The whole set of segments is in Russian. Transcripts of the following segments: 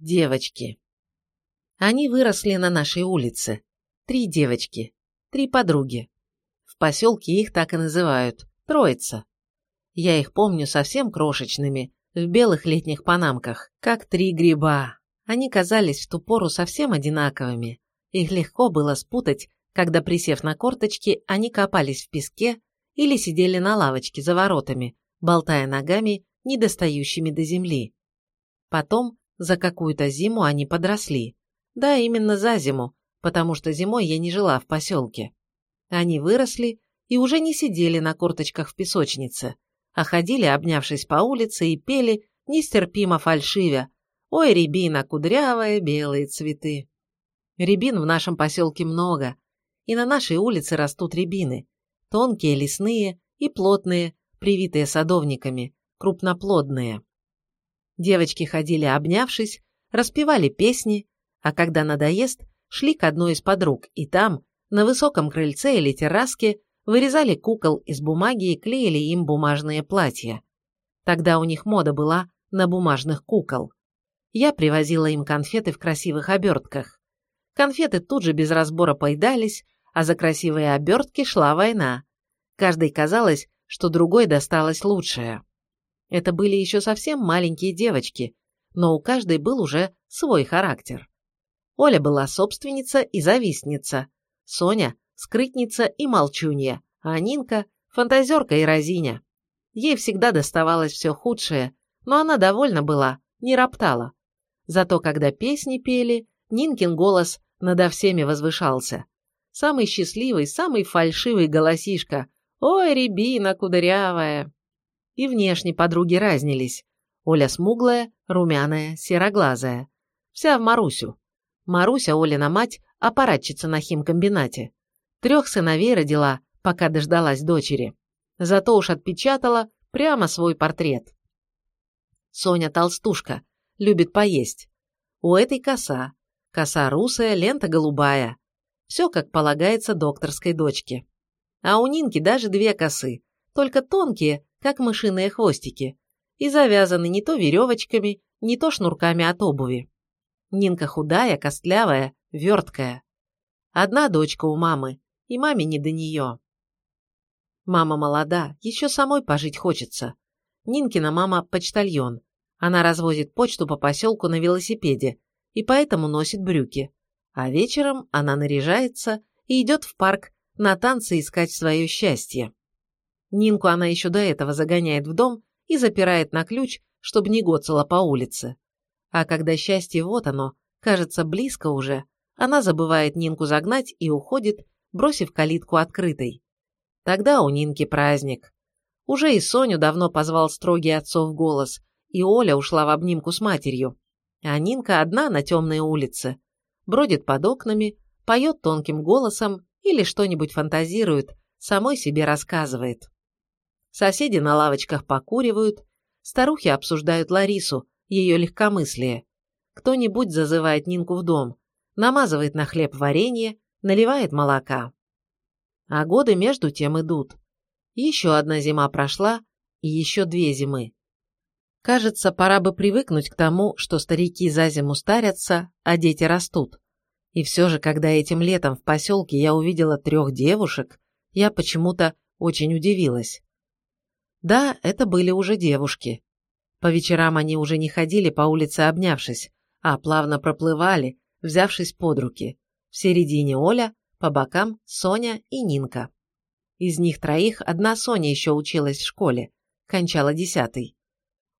Девочки. Они выросли на нашей улице. Три девочки. Три подруги. В поселке их так и называют. Троица. Я их помню совсем крошечными, в белых летних панамках, как три гриба. Они казались в ту пору совсем одинаковыми. Их легко было спутать, когда, присев на корточки, они копались в песке или сидели на лавочке за воротами, болтая ногами, недостающими до земли. Потом за какую-то зиму они подросли. Да, именно за зиму, потому что зимой я не жила в поселке. Они выросли и уже не сидели на корточках в песочнице, а ходили, обнявшись по улице, и пели, нестерпимо фальшивя «Ой, рябина, кудрявая, белые цветы». Рябин в нашем поселке много, и на нашей улице растут рябины, тонкие, лесные и плотные, привитые садовниками, крупноплодные. Девочки ходили обнявшись, распевали песни, а когда надоест, шли к одной из подруг, и там, на высоком крыльце или терраске, вырезали кукол из бумаги и клеили им бумажные платья. Тогда у них мода была на бумажных кукол. Я привозила им конфеты в красивых обертках. Конфеты тут же без разбора поедались, а за красивые обертки шла война. Каждой казалось, что другой досталось лучшее. Это были еще совсем маленькие девочки, но у каждой был уже свой характер. Оля была собственница и завистница, Соня – скрытница и молчунья, а Нинка – фантазерка и разиня. Ей всегда доставалось все худшее, но она довольна была, не роптала. Зато когда песни пели, Нинкин голос надо всеми возвышался. Самый счастливый, самый фальшивый голосишка. «Ой, рябина кудрявая!» И внешне подруги разнились. Оля смуглая, румяная, сероглазая. Вся в Марусю. Маруся, Олина мать, аппаратчица на химкомбинате. Трех сыновей родила, пока дождалась дочери. Зато уж отпечатала прямо свой портрет. Соня толстушка, любит поесть. У этой коса. Коса русая, лента голубая. Все, как полагается докторской дочке. А у Нинки даже две косы, только тонкие, как мышиные хвостики, и завязаны не то веревочками, не то шнурками от обуви. Нинка худая, костлявая, верткая. Одна дочка у мамы, и маме не до нее. Мама молода, еще самой пожить хочется. Нинкина мама – почтальон. Она развозит почту по поселку на велосипеде и поэтому носит брюки. А вечером она наряжается и идет в парк на танцы искать свое счастье. Нинку она еще до этого загоняет в дом и запирает на ключ, чтобы не гоцала по улице. А когда счастье вот оно, кажется близко уже, она забывает Нинку загнать и уходит, бросив калитку открытой. Тогда у Нинки праздник. Уже и Соню давно позвал строгий отцов голос, и Оля ушла в обнимку с матерью. А Нинка одна на темной улице. Бродит под окнами, поет тонким голосом или что-нибудь фантазирует, самой себе рассказывает. Соседи на лавочках покуривают, старухи обсуждают Ларису, ее легкомыслие. Кто-нибудь зазывает Нинку в дом, намазывает на хлеб варенье, наливает молока. А годы между тем идут. Еще одна зима прошла, и еще две зимы. Кажется, пора бы привыкнуть к тому, что старики за зиму старятся, а дети растут. И все же, когда этим летом в поселке я увидела трех девушек, я почему-то очень удивилась. Да, это были уже девушки. По вечерам они уже не ходили по улице обнявшись, а плавно проплывали, взявшись под руки. В середине Оля, по бокам Соня и Нинка. Из них троих одна Соня еще училась в школе, кончала десятый.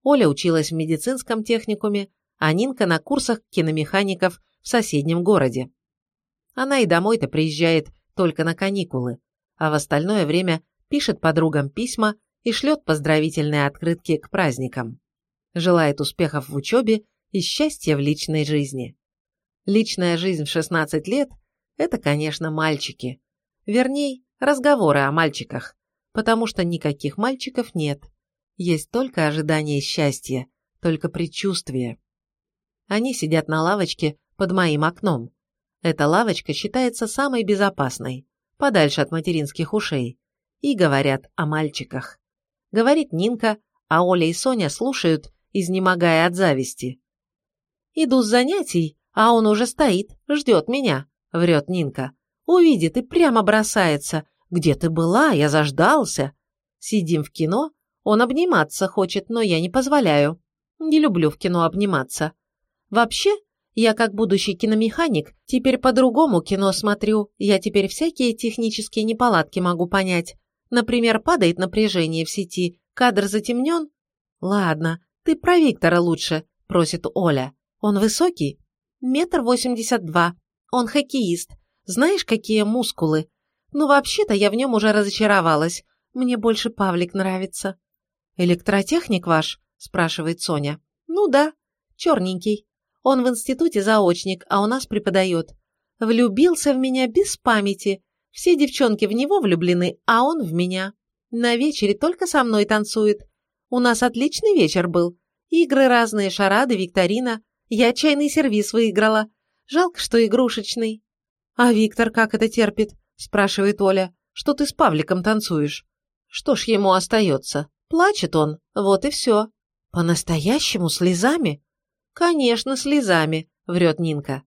Оля училась в медицинском техникуме, а Нинка на курсах киномехаников в соседнем городе. Она и домой-то приезжает только на каникулы, а в остальное время пишет подругам письма и шлет поздравительные открытки к праздникам. Желает успехов в учебе и счастья в личной жизни. Личная жизнь в 16 лет – это, конечно, мальчики. Верней, разговоры о мальчиках, потому что никаких мальчиков нет. Есть только ожидание счастья, только предчувствие. Они сидят на лавочке под моим окном. Эта лавочка считается самой безопасной, подальше от материнских ушей, и говорят о мальчиках говорит Нинка, а Оля и Соня слушают, изнемогая от зависти. Иду с занятий, а он уже стоит, ждет меня, врет Нинка. Увидит и прямо бросается. Где ты была? Я заждался. Сидим в кино, он обниматься хочет, но я не позволяю. Не люблю в кино обниматься. Вообще, я как будущий киномеханик теперь по-другому кино смотрю. Я теперь всякие технические неполадки могу понять. Например, падает напряжение в сети, кадр затемнен. Ладно, ты про Виктора лучше, просит Оля. Он высокий? Метр восемьдесят два. Он хоккеист. Знаешь, какие мускулы? Ну, вообще-то я в нем уже разочаровалась. Мне больше Павлик нравится. «Электротехник ваш?» – спрашивает Соня. «Ну да, черненький. Он в институте заочник, а у нас преподает. Влюбился в меня без памяти. Все девчонки в него влюблены, а он в меня. На вечере только со мной танцует. У нас отличный вечер был. Игры разные, шарады, викторина. Я чайный сервис выиграла. Жалко, что игрушечный. А Виктор как это терпит? Спрашивает Оля. Что ты с Павликом танцуешь? Что ж ему остается? Плачет он, вот и все. По-настоящему слезами? Конечно, слезами, врет Нинка.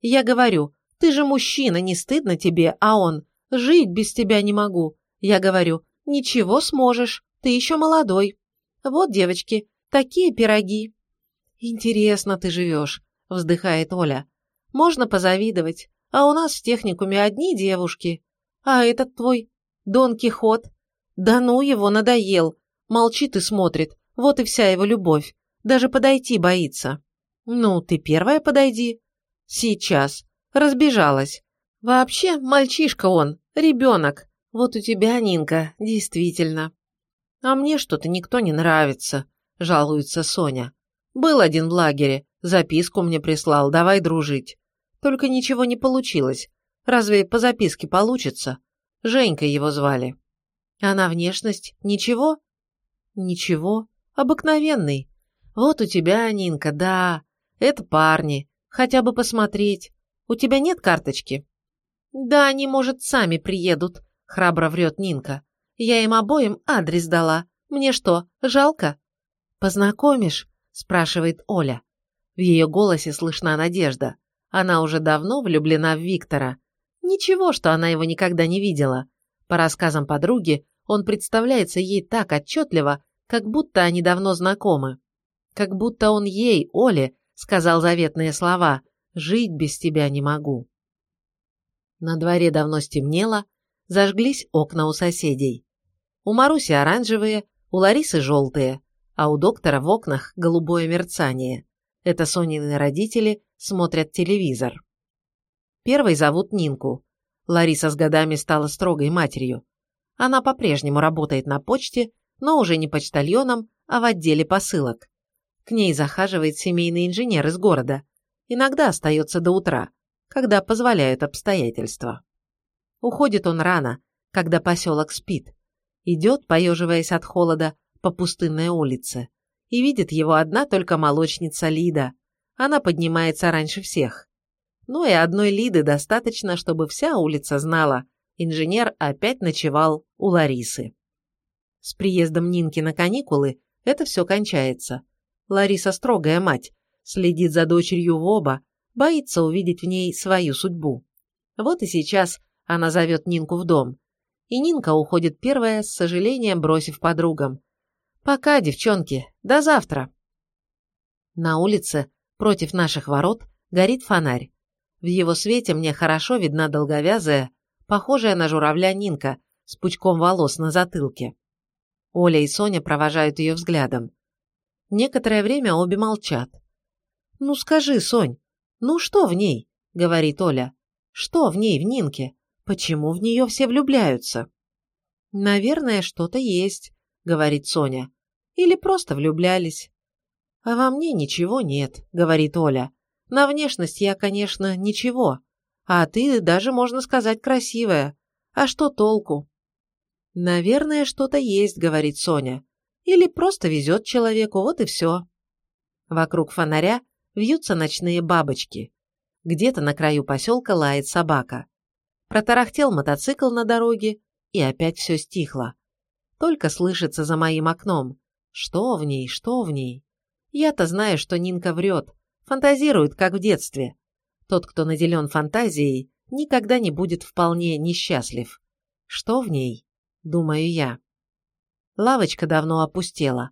Я говорю, ты же мужчина, не стыдно тебе, а он, жить без тебя не могу. Я говорю, ничего сможешь, ты еще молодой. Вот, девочки, такие пироги. Интересно ты живешь, вздыхает Оля. Можно позавидовать, а у нас в техникуме одни девушки. А этот твой Дон Кихот? Да ну его, надоел, Молчит и смотрит. Вот и вся его любовь. Даже подойти боится. Ну, ты первая подойди. Сейчас. Разбежалась. Вообще, мальчишка он, ребенок. Вот у тебя, Нинка, действительно. А мне что-то никто не нравится, жалуется Соня. Был один в лагере, записку мне прислал, давай дружить. Только ничего не получилось. Разве по записке получится? Женька его звали. А на внешность ничего? Ничего, обыкновенный. Вот у тебя, Нинка, да, это парни. Хотя бы посмотреть. У тебя нет карточки? Да, они, может, сами приедут, храбро врет Нинка. Я им обоим адрес дала. Мне что, жалко? Познакомишь? спрашивает Оля. В ее голосе слышна надежда. Она уже давно влюблена в Виктора. Ничего, что она его никогда не видела. По рассказам подруги, он представляется ей так отчетливо, как будто они давно знакомы. Как будто он ей, Оле, сказал заветные слова «Жить без тебя не могу». На дворе давно стемнело, зажглись окна у соседей. У Маруси оранжевые, у Ларисы желтые, а у доктора в окнах голубое мерцание. Это Сонины родители смотрят телевизор. Первой зовут Нинку. Лариса с годами стала строгой матерью. Она по-прежнему работает на почте, но уже не почтальоном, а в отделе посылок. К ней захаживает семейный инженер из города. Иногда остается до утра, когда позволяют обстоятельства. Уходит он рано, когда поселок спит. Идет, поеживаясь от холода, по пустынной улице. И видит его одна только молочница Лида. Она поднимается раньше всех. Ну и одной Лиды достаточно, чтобы вся улица знала, инженер опять ночевал у Ларисы. С приездом Нинки на каникулы это все кончается. Лариса строгая мать, следит за дочерью в оба, боится увидеть в ней свою судьбу. Вот и сейчас она зовет Нинку в дом. И Нинка уходит первая, с сожалением бросив подругам. «Пока, девчонки, до завтра». На улице, против наших ворот, горит фонарь. В его свете мне хорошо видна долговязая, похожая на журавля Нинка, с пучком волос на затылке. Оля и Соня провожают ее взглядом. Некоторое время обе молчат. «Ну скажи, Сонь, ну что в ней?» — говорит Оля. «Что в ней, в Нинке? Почему в нее все влюбляются?» «Наверное, что-то есть», — говорит Соня. «Или просто влюблялись». «А во мне ничего нет», — говорит Оля. «На внешность я, конечно, ничего, а ты даже, можно сказать, красивая. А что толку? Наверное, что-то есть, говорит Соня. Или просто везет человеку, вот и все. Вокруг фонаря вьются ночные бабочки. Где-то на краю поселка лает собака. Протарахтел мотоцикл на дороге, и опять все стихло. Только слышится за моим окном. Что в ней, что в ней? Я-то знаю, что Нинка врет, фантазируют, как в детстве. Тот, кто наделен фантазией, никогда не будет вполне несчастлив. Что в ней? Думаю я. Лавочка давно опустела.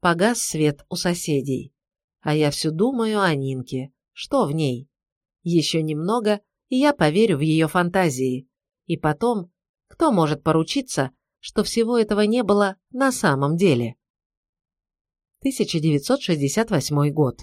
Погас свет у соседей. А я все думаю о Нинке. Что в ней? Еще немного, и я поверю в ее фантазии. И потом, кто может поручиться, что всего этого не было на самом деле? 1968 год.